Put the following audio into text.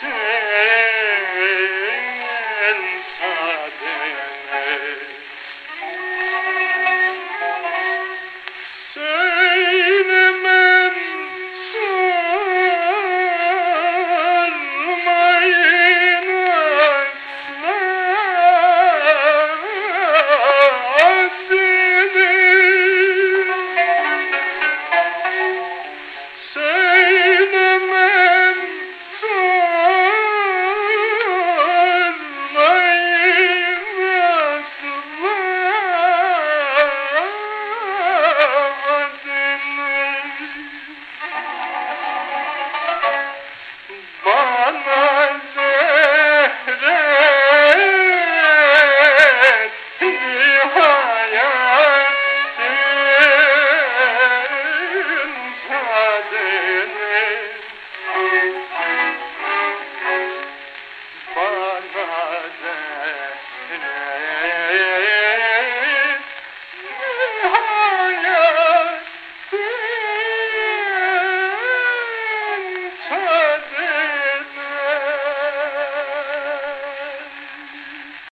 sen sadene